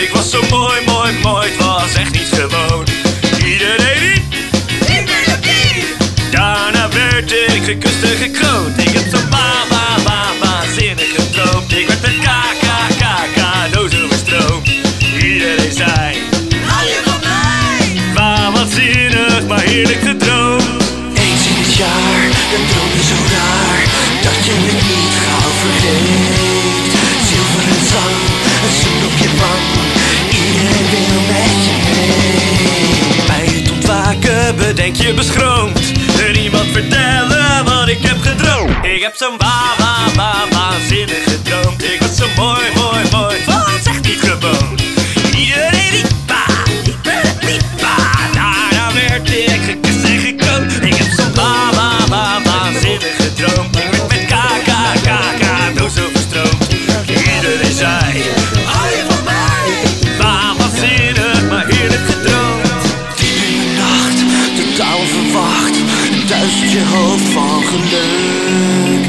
Ik was zo mooi, mooi, mooi, het was echt niet gewoon. Gekust en gekroond. Ik heb zo wa, wa, wa, waanzinnig gedroomd. Ik werd met K, K, K, K, doos overstroomd. Iedereen zei, Hou je van mij? wa, waanzinnig, maar heerlijk gedroomd. Eens in het jaar, dan droom je zo raar Dat je me niet gauw vergeet Zilveren zang, een zoen op je wang Iedereen wil met je mee Bij het ontwaken bedenk je beschroomd En iemand vertellen heb zo'n wa, wa, wa, gedroomd. Ik was zo mooi, mooi, mooi, was echt niet gewoon. Iedereen riep pa, ik ben het niet pa Daarna werd ik gekust en gekroond Ik heb zo'n wa, wa, wa, waanzinnig gedroomd. Ik werd met K, K, K, K, doos overstroomd Iedereen zei, Hou je van mij? wa, waanzinnig, maar heerlijk gedroomd. Diep in de nacht, totaal verwacht Duizend je hoofd van geluk